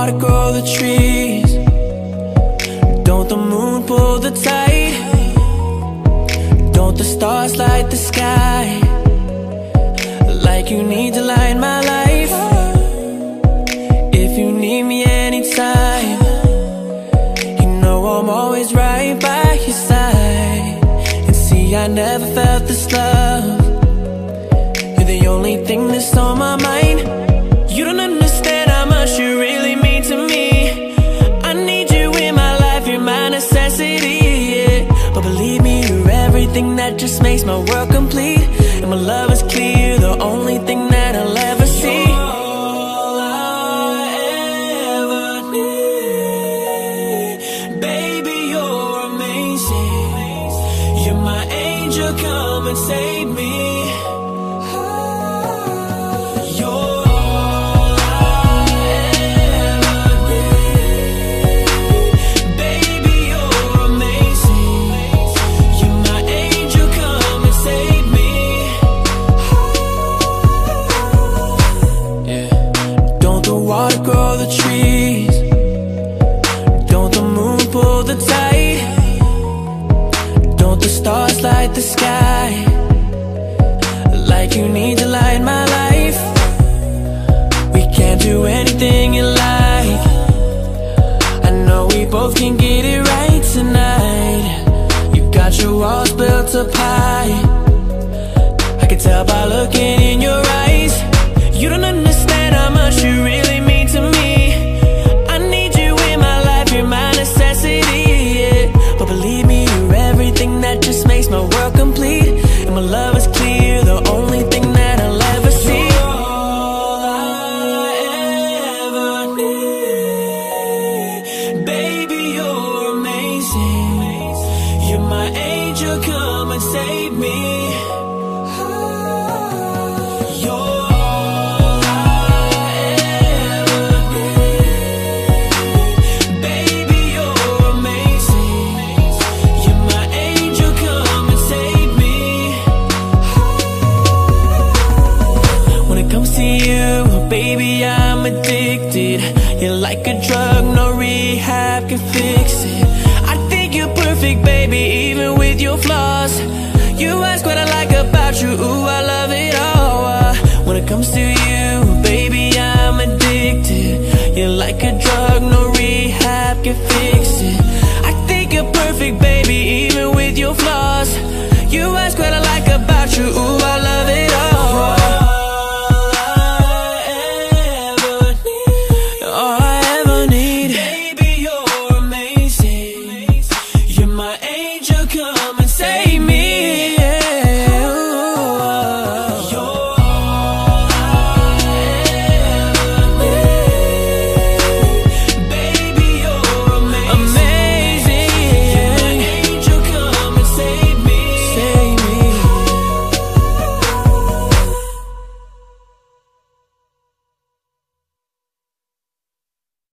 water grow the trees? Don't the moon pull the tide? Don't the stars light the sky? Like you need to light my life If you need me anytime You know I'm always right by your side And see I never felt this love You're the only thing that's on my mind You don't understand how much you you're that just makes my world complete. And my love is clear, the only thing that I'll ever see. All I ever need. Baby, you're amazing. You're my angel, come and save me Like you need to light my life. We can't do anything you like I know we both can get it right tonight. You got your walls built up high. I can tell by looking in your eyes. You don't understand how much you really mean to me. I need you in my life, you're my necessity, yeah. But believe me, you're everything that just makes my world It comes to you, baby, I'm addicted. You're like a drug, no rehab can fix it. Perfect, baby, even with your flaws. You ask what I like about you, ooh, I love it all. Uh, When it comes to you, baby, I'm addicted. You're like a you come.